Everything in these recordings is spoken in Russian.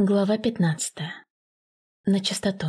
Глава пятнадцатая. На чистоту.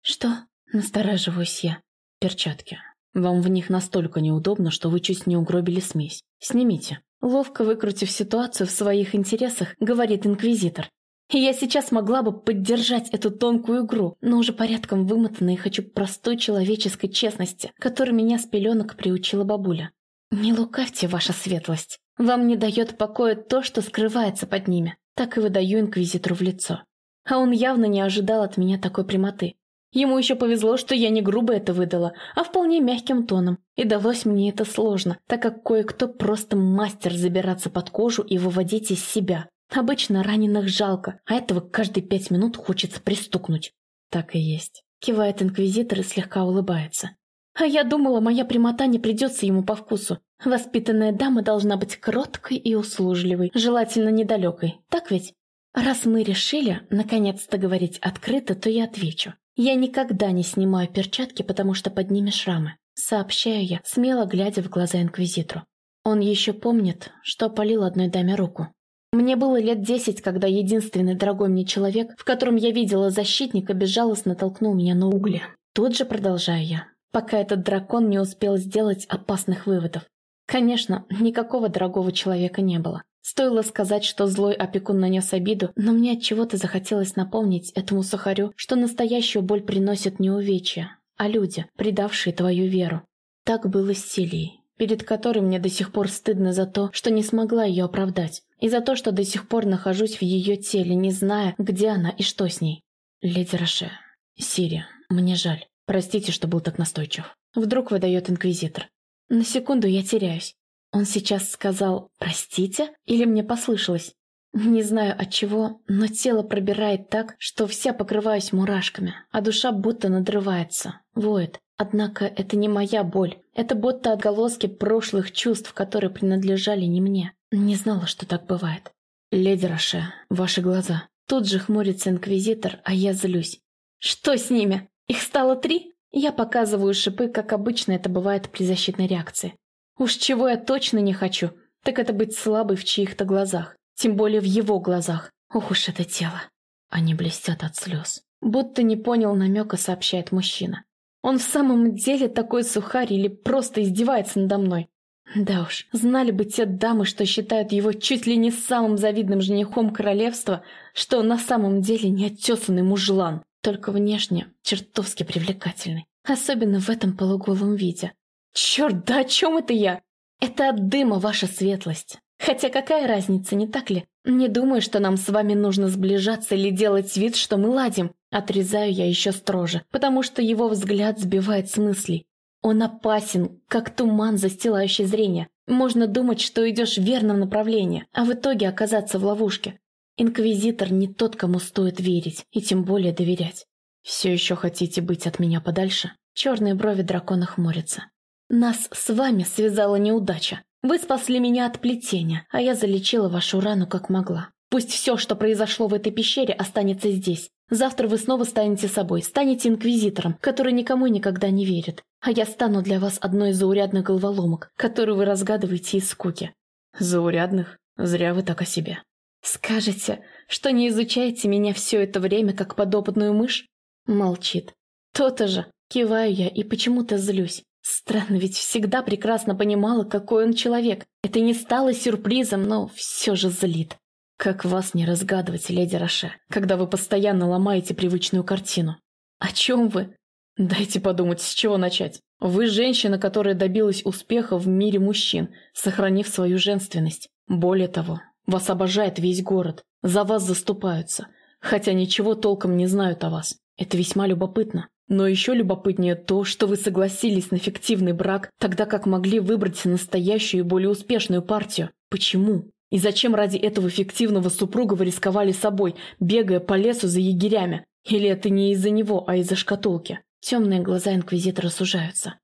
Что? Настораживаюсь я. Перчатки. Вам в них настолько неудобно, что вы чуть не угробили смесь. Снимите. Ловко выкрутив ситуацию в своих интересах, говорит инквизитор. я сейчас могла бы поддержать эту тонкую игру, но уже порядком вымотанная и хочу простой человеческой честности, которой меня с пеленок приучила бабуля. Не лукавьте, ваша светлость. Вам не дает покоя то, что скрывается под ними так и выдаю инквизитору в лицо. А он явно не ожидал от меня такой прямоты. Ему еще повезло, что я не грубо это выдала, а вполне мягким тоном. И далось мне это сложно, так как кое-кто просто мастер забираться под кожу и выводить из себя. Обычно раненых жалко, а этого каждые пять минут хочется пристукнуть. Так и есть. Кивает инквизитор и слегка улыбается. А я думала, моя прямота не придется ему по вкусу. Воспитанная дама должна быть кроткой и услужливой, желательно недалекой. Так ведь? Раз мы решили, наконец-то говорить открыто, то я отвечу. Я никогда не снимаю перчатки, потому что под ними шрамы. Сообщаю я, смело глядя в глаза инквизитору. Он еще помнит, что полил одной даме руку. Мне было лет десять, когда единственный дорогой мне человек, в котором я видела защитника, безжалостно толкнул меня на угли. Тут же продолжаю я, пока этот дракон не успел сделать опасных выводов. Конечно, никакого дорогого человека не было. Стоило сказать, что злой опекун нанес обиду, но мне от чего то захотелось напомнить этому сухарю, что настоящую боль приносят не увечья, а люди, предавшие твою веру. Так было с Силией, перед которой мне до сих пор стыдно за то, что не смогла ее оправдать, и за то, что до сих пор нахожусь в ее теле, не зная, где она и что с ней. Леди Роше, Сири, мне жаль. Простите, что был так настойчив. Вдруг выдает инквизитор. На секунду я теряюсь. Он сейчас сказал «простите» или мне послышалось? Не знаю от чего, но тело пробирает так, что вся покрываюсь мурашками, а душа будто надрывается, воет. Однако это не моя боль, это будто отголоски прошлых чувств, которые принадлежали не мне. Не знала, что так бывает. «Леди Роше, ваши глаза». Тут же хмурится инквизитор, а я злюсь. «Что с ними?» Их стало три? Я показываю шипы, как обычно это бывает при защитной реакции. Уж чего я точно не хочу, так это быть слабой в чьих-то глазах. Тем более в его глазах. Ох уж это тело. Они блестят от слез. Будто не понял намека, сообщает мужчина. Он в самом деле такой сухарь или просто издевается надо мной? Да уж, знали бы те дамы, что считают его чуть ли не самым завидным женихом королевства, что на самом деле неотесанный мужлан только внешне чертовски привлекательный. Особенно в этом полуголом виде. Черт, да о чем это я? Это от дыма ваша светлость. Хотя какая разница, не так ли? Не думаю, что нам с вами нужно сближаться или делать вид, что мы ладим. Отрезаю я еще строже, потому что его взгляд сбивает с мыслей. Он опасен, как туман, застилающий зрение. Можно думать, что идешь в верном направлении, а в итоге оказаться в ловушке. Инквизитор не тот, кому стоит верить, и тем более доверять. Все еще хотите быть от меня подальше? Черные брови дракона хмурятся. Нас с вами связала неудача. Вы спасли меня от плетения, а я залечила вашу рану как могла. Пусть все, что произошло в этой пещере, останется здесь. Завтра вы снова станете собой, станете инквизитором, который никому никогда не верит. А я стану для вас одной из заурядных головоломок, которую вы разгадываете из скуки. Заурядных? Зря вы так о себе. «Скажете, что не изучаете меня все это время как подопытную мышь?» Молчит. «То-то же!» Киваю я и почему-то злюсь. Странно, ведь всегда прекрасно понимала, какой он человек. Это не стало сюрпризом, но все же злит. Как вас не разгадывать, леди Роше, когда вы постоянно ломаете привычную картину? О чем вы? Дайте подумать, с чего начать. Вы женщина, которая добилась успеха в мире мужчин, сохранив свою женственность. Более того, вас обожает весь город, за вас заступаются, хотя ничего толком не знают о вас. Это весьма любопытно. Но еще любопытнее то, что вы согласились на фиктивный брак, тогда как могли выбрать настоящую и более успешную партию. Почему? И зачем ради этого фиктивного супруга вы рисковали собой, бегая по лесу за егерями? Или это не из-за него, а из-за шкатулки? Темные глаза инквизитора сужаются.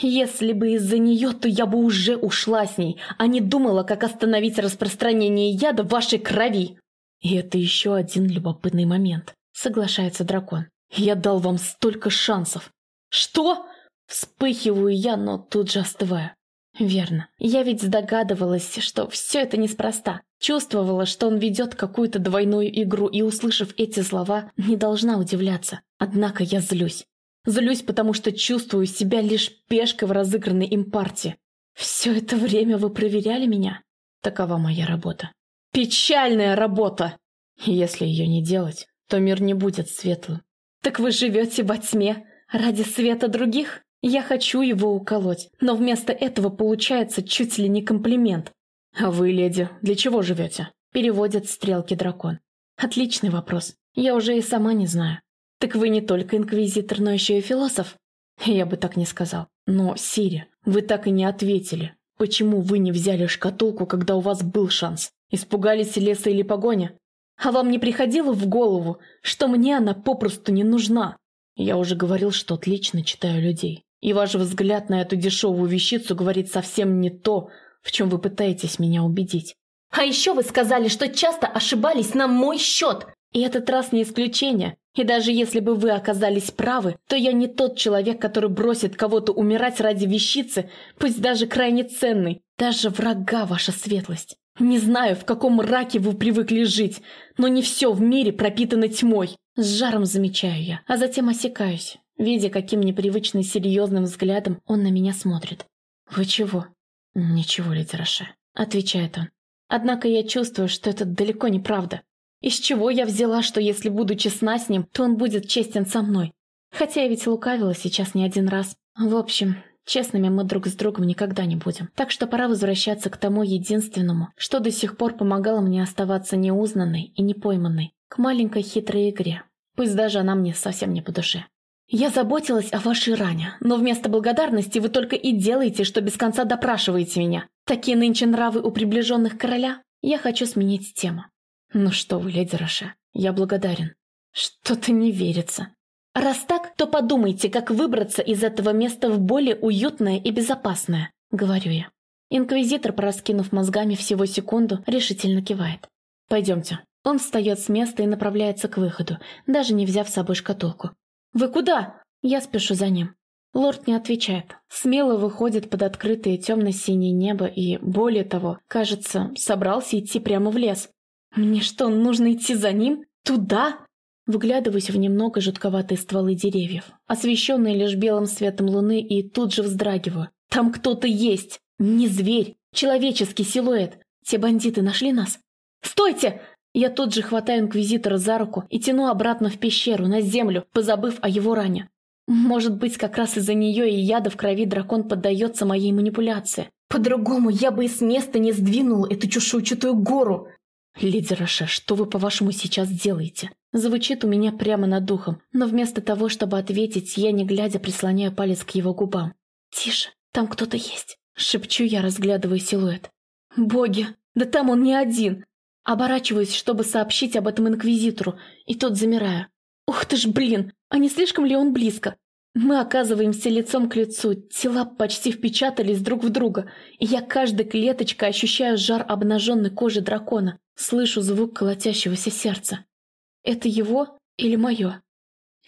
Если бы из-за нее, то я бы уже ушла с ней, а не думала, как остановить распространение яда в вашей крови. И это еще один любопытный момент, соглашается дракон. Я дал вам столько шансов. Что? Вспыхиваю я, но тут же остываю. Верно. Я ведь догадывалась, что все это неспроста. Чувствовала, что он ведет какую-то двойную игру, и, услышав эти слова, не должна удивляться. Однако я злюсь. Злюсь, потому что чувствую себя лишь пешкой в разыгранной им партии. Все это время вы проверяли меня? Такова моя работа. Печальная работа! Если ее не делать, то мир не будет светлым. Так вы живете во тьме ради света других? Я хочу его уколоть, но вместо этого получается чуть ли не комплимент. «А вы, леди, для чего живете?» Переводит стрелки дракон. Отличный вопрос. Я уже и сама не знаю. Так вы не только инквизитор, но еще и философ? Я бы так не сказал. Но, Сири, вы так и не ответили. Почему вы не взяли шкатулку, когда у вас был шанс? Испугались леса или погоня? А вам не приходило в голову, что мне она попросту не нужна? Я уже говорил, что отлично читаю людей. И ваш взгляд на эту дешевую вещицу говорит совсем не то, в чем вы пытаетесь меня убедить. А еще вы сказали, что часто ошибались на мой счет. И этот раз не исключение. И даже если бы вы оказались правы, то я не тот человек, который бросит кого-то умирать ради вещицы, пусть даже крайне ценной. Даже врага ваша светлость. Не знаю, в каком раке вы привыкли жить, но не все в мире пропитано тьмой. С жаром замечаю я, а затем осекаюсь видя, каким непривычно серьезным взглядом он на меня смотрит. «Вы чего?» «Ничего, леди Роше», — отвечает он. «Однако я чувствую, что это далеко не правда. Из чего я взяла, что если буду честна с ним, то он будет честен со мной? Хотя я ведь лукавила сейчас не один раз. В общем, честными мы друг с другом никогда не будем. Так что пора возвращаться к тому единственному, что до сих пор помогало мне оставаться неузнанной и непойманной, к маленькой хитрой игре. Пусть даже она мне совсем не по душе. «Я заботилась о вашей ране, но вместо благодарности вы только и делаете, что без конца допрашиваете меня. Такие нынче нравы у приближенных короля. Я хочу сменить тему». «Ну что вы, леди Роше, я благодарен. Что-то не верится». «Раз так, то подумайте, как выбраться из этого места в более уютное и безопасное», — говорю я. Инквизитор, пораскинув мозгами всего секунду, решительно кивает. «Пойдемте». Он встает с места и направляется к выходу, даже не взяв с собой шкатулку. «Вы куда?» Я спешу за ним. Лорд не отвечает. Смело выходит под открытое темно-синее небо и, более того, кажется, собрался идти прямо в лес. Мне что, нужно идти за ним? Туда? Вглядываюсь в немного жутковатые стволы деревьев, освещенные лишь белым светом луны, и тут же вздрагиваю. Там кто-то есть! Не зверь! Человеческий силуэт! Те бандиты нашли нас? «Стойте!» Я тут же хватаю инквизитора за руку и тяну обратно в пещеру, на землю, позабыв о его ране. Может быть, как раз из-за нее и яда в крови дракон поддается моей манипуляции. По-другому я бы и с места не сдвинул эту чешуйчатую гору. «Леди что вы, по-вашему, сейчас делаете?» Звучит у меня прямо над духом, но вместо того, чтобы ответить, я, не глядя, прислоняю палец к его губам. «Тише, там кто-то есть», — шепчу я, разглядывая силуэт. «Боги, да там он не один, Оборачиваюсь, чтобы сообщить об этом инквизитору, и тот замираю. Ух ты ж, блин, а не слишком ли он близко? Мы оказываемся лицом к лицу, тела почти впечатались друг в друга, и я каждой клеточкой ощущаю жар обнаженной кожи дракона, слышу звук колотящегося сердца. Это его или мое?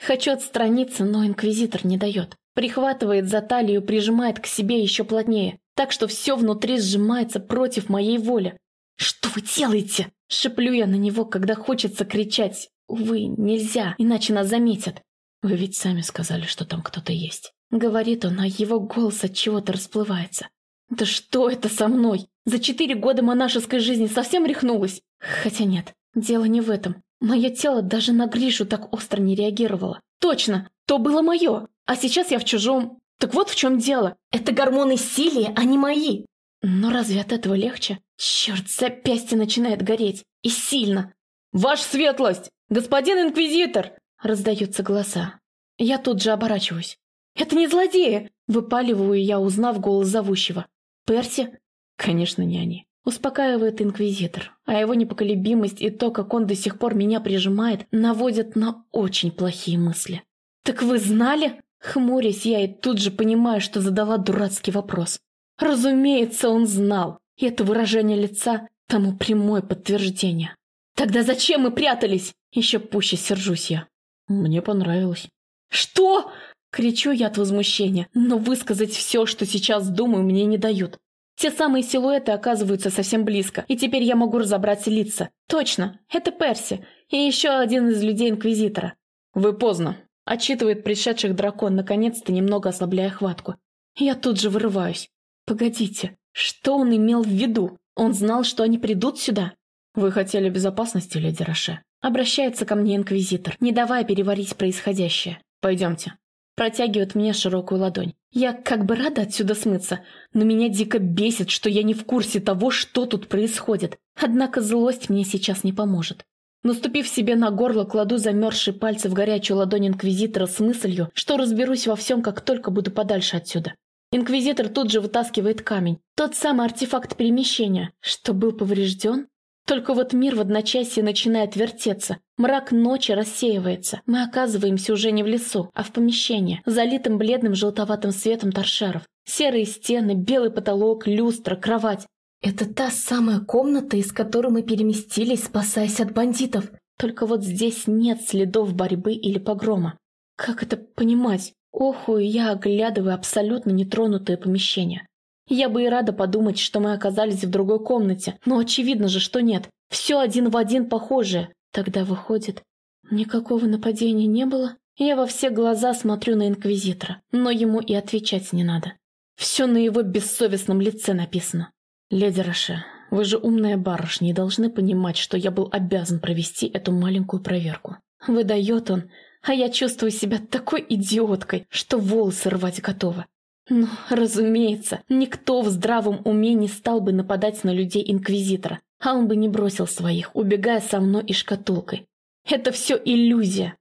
Хочу отстраниться, но инквизитор не дает. Прихватывает за талию, прижимает к себе еще плотнее, так что все внутри сжимается против моей воли. «Что вы делаете?» – шеплю я на него, когда хочется кричать. Увы, нельзя, иначе нас заметят. «Вы ведь сами сказали, что там кто-то есть». Говорит он, а его голос от чего-то расплывается. «Да что это со мной? За четыре года монашеской жизни совсем рехнулась?» Хотя нет, дело не в этом. Мое тело даже на Гришу так остро не реагировало. Точно, то было мое, а сейчас я в чужом. Так вот в чем дело. Это гормоны Силии, а не мои. Но разве от этого легче? Черт, запястье начинает гореть. И сильно. «Ваша светлость! Господин инквизитор!» Раздаются голоса. Я тут же оборачиваюсь. «Это не злодеи!» Выпаливаю я, узнав голос зовущего. «Перси?» Конечно, не они. Успокаивает инквизитор, а его непоколебимость и то, как он до сих пор меня прижимает, наводят на очень плохие мысли. «Так вы знали?» Хмурясь я и тут же понимаю, что задала дурацкий вопрос. Разумеется, он знал. И это выражение лица тому прямое подтверждение. Тогда зачем мы прятались? Еще пуще сержусь я. Мне понравилось. Что? Кричу я от возмущения, но высказать все, что сейчас думаю, мне не дают. Те самые силуэты оказываются совсем близко, и теперь я могу разобрать лица. Точно, это Перси и еще один из людей Инквизитора. «Вы поздно», — отчитывает пришедших дракон, наконец-то немного ослабляя хватку. Я тут же вырываюсь. «Погодите, что он имел в виду? Он знал, что они придут сюда?» «Вы хотели безопасности, леди Роше?» Обращается ко мне Инквизитор, не давая переварить происходящее. «Пойдемте». Протягивает мне широкую ладонь. Я как бы рада отсюда смыться, но меня дико бесит, что я не в курсе того, что тут происходит. Однако злость мне сейчас не поможет. Наступив себе на горло, кладу замерзшие пальцы в горячую ладонь Инквизитора с мыслью, что разберусь во всем, как только буду подальше отсюда. Инквизитор тут же вытаскивает камень. Тот самый артефакт перемещения, что был поврежден. Только вот мир в одночасье начинает вертеться. Мрак ночи рассеивается. Мы оказываемся уже не в лесу, а в помещении, залитым бледным желтоватым светом торшеров. Серые стены, белый потолок, люстра, кровать. Это та самая комната, из которой мы переместились, спасаясь от бандитов. Только вот здесь нет следов борьбы или погрома. Как это понимать? Оху, я оглядываю абсолютно нетронутое помещение. Я бы и рада подумать, что мы оказались в другой комнате, но очевидно же, что нет. Все один в один похожее. Тогда выходит, никакого нападения не было? Я во все глаза смотрю на Инквизитора, но ему и отвечать не надо. Все на его бессовестном лице написано. «Леди Роше, вы же умная барышня и должны понимать, что я был обязан провести эту маленькую проверку». Выдает он, а я чувствую себя такой идиоткой, что волосы рвать готова. Ну, разумеется, никто в здравом уме не стал бы нападать на людей Инквизитора, а он бы не бросил своих, убегая со мной и шкатулкой. Это все иллюзия.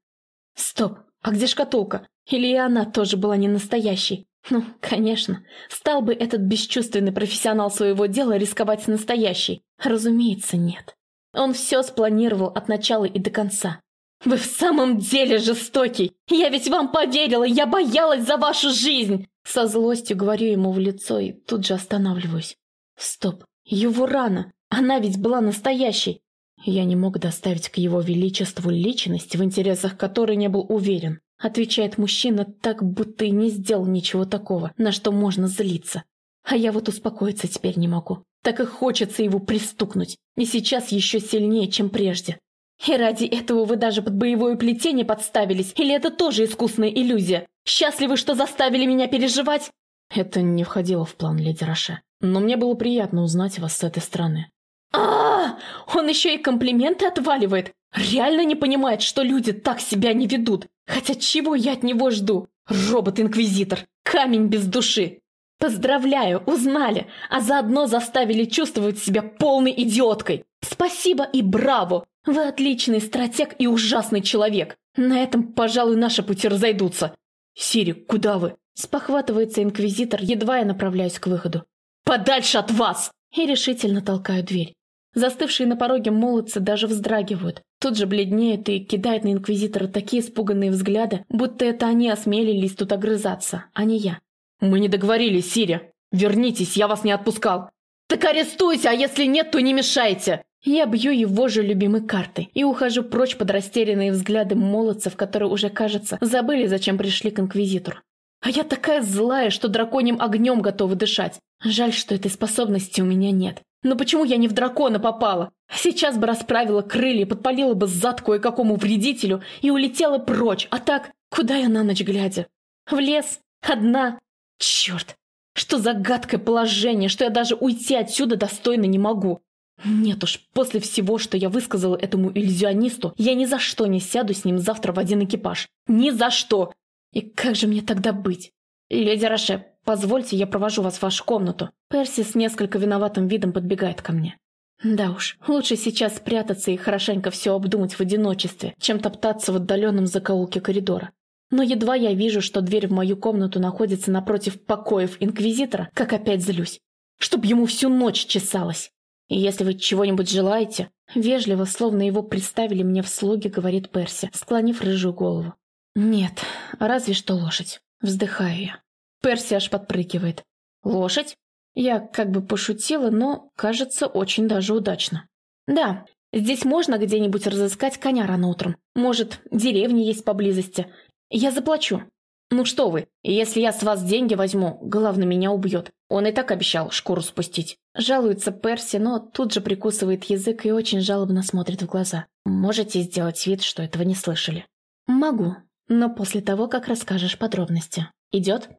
Стоп, а где шкатулка? Или и она тоже была не настоящей? Ну, конечно, стал бы этот бесчувственный профессионал своего дела рисковать настоящей? Разумеется, нет. Он все спланировал от начала и до конца. «Вы в самом деле жестокий! Я ведь вам поверила, я боялась за вашу жизнь!» Со злостью говорю ему в лицо и тут же останавливаюсь. Стоп, его рана, она ведь была настоящей. Я не мог доставить к его величеству личность, в интересах которой не был уверен. Отвечает мужчина так, будто и не сделал ничего такого, на что можно злиться. А я вот успокоиться теперь не могу. Так и хочется его пристукнуть. И сейчас еще сильнее, чем прежде. И ради этого вы даже под боевое плетение подставились? Или это тоже искусная иллюзия? Счастливы, что заставили меня переживать?» Это не входило в план леди Роше. Но мне было приятно узнать вас с этой стороны. а, -а, -а Он еще и комплименты отваливает. Реально не понимает, что люди так себя не ведут. Хотя чего я от него жду? Робот-инквизитор. Камень без души. Поздравляю, узнали, а заодно заставили чувствовать себя полной идиоткой. Спасибо и браво! Вы отличный стратег и ужасный человек. На этом, пожалуй, наши пути разойдутся. Сири, куда вы? Спохватывается инквизитор, едва я направляюсь к выходу. Подальше от вас! И решительно толкаю дверь. Застывшие на пороге молодцы даже вздрагивают. Тут же бледнеют и кидают на инквизитора такие испуганные взгляды, будто это они осмелились тут огрызаться, а не я. «Мы не договорились, Сири! Вернитесь, я вас не отпускал!» «Так арестуйте, а если нет, то не мешайте!» Я бью его же любимой картой и ухожу прочь под растерянные взгляды молодцев, которые уже, кажется, забыли, зачем пришли к Инквизитору. А я такая злая, что драконьим огнем готова дышать. Жаль, что этой способности у меня нет. Но почему я не в дракона попала? Сейчас бы расправила крылья, подпалила бы зад кое-какому вредителю и улетела прочь. А так, куда я на ночь глядя? В лес? Одна? Черт! Что за гадкое положение, что я даже уйти отсюда достойно не могу. Нет уж, после всего, что я высказала этому иллюзионисту, я ни за что не сяду с ним завтра в один экипаж. Ни за что! И как же мне тогда быть? Леди Роше, позвольте, я провожу вас в вашу комнату. Перси с несколько виноватым видом подбегает ко мне. Да уж, лучше сейчас спрятаться и хорошенько все обдумать в одиночестве, чем топтаться в отдаленном закоулке коридора. Но едва я вижу, что дверь в мою комнату находится напротив покоев Инквизитора, как опять злюсь. Чтоб ему всю ночь чесалось. И если вы чего-нибудь желаете, вежливо, словно его представили мне в слуги, говорит Перси, склонив рыжую голову. Нет, разве что лошадь. Вздыхаю я. Перси аж подпрыгивает. Лошадь? Я как бы пошутила, но, кажется, очень даже удачно. Да, здесь можно где-нибудь разыскать коня рано утром. Может, деревни есть поблизости. Я заплачу. Ну что вы, если я с вас деньги возьму, главное меня убьет. Он и так обещал шкуру спустить. Жалуется Перси, но тут же прикусывает язык и очень жалобно смотрит в глаза. Можете сделать вид, что этого не слышали? Могу, но после того, как расскажешь подробности. Идет?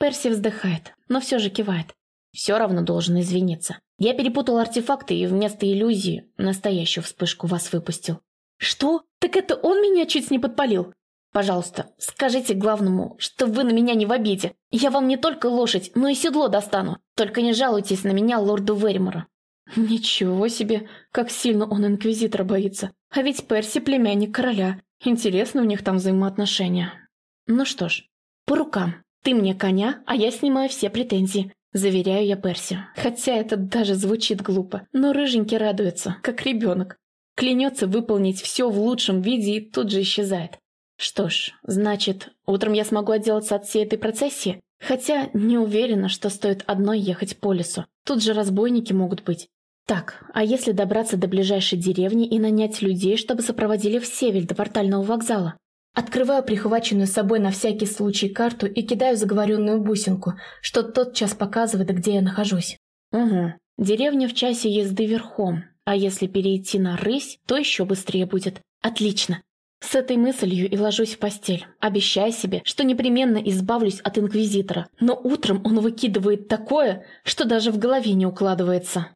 Перси вздыхает, но все же кивает. Все равно должен извиниться. Я перепутал артефакты и вместо иллюзии настоящую вспышку вас выпустил. Что? Так это он меня чуть не подпалил? Пожалуйста, скажите главному, что вы на меня не в обиде. Я вам не только лошадь, но и седло достану. Только не жалуйтесь на меня лорду Веримора». Ничего себе, как сильно он инквизитора боится. А ведь Перси племянник короля. Интересно у них там взаимоотношения. Ну что ж, по рукам. Ты мне коня, а я снимаю все претензии. Заверяю я Перси. Хотя это даже звучит глупо. Но рыженький радуется, как ребенок. Клянется выполнить все в лучшем виде и тут же исчезает. Что ж, значит, утром я смогу отделаться от всей этой процессии? Хотя не уверена, что стоит одной ехать по лесу. Тут же разбойники могут быть. Так, а если добраться до ближайшей деревни и нанять людей, чтобы сопроводили в Севель до портального вокзала? Открываю прихваченную с собой на всякий случай карту и кидаю заговоренную бусинку, что тот час показывает, где я нахожусь. Угу. Деревня в часе езды верхом, а если перейти на рысь, то еще быстрее будет. Отлично. С этой мыслью и ложусь в постель, обещая себе, что непременно избавлюсь от Инквизитора. Но утром он выкидывает такое, что даже в голове не укладывается.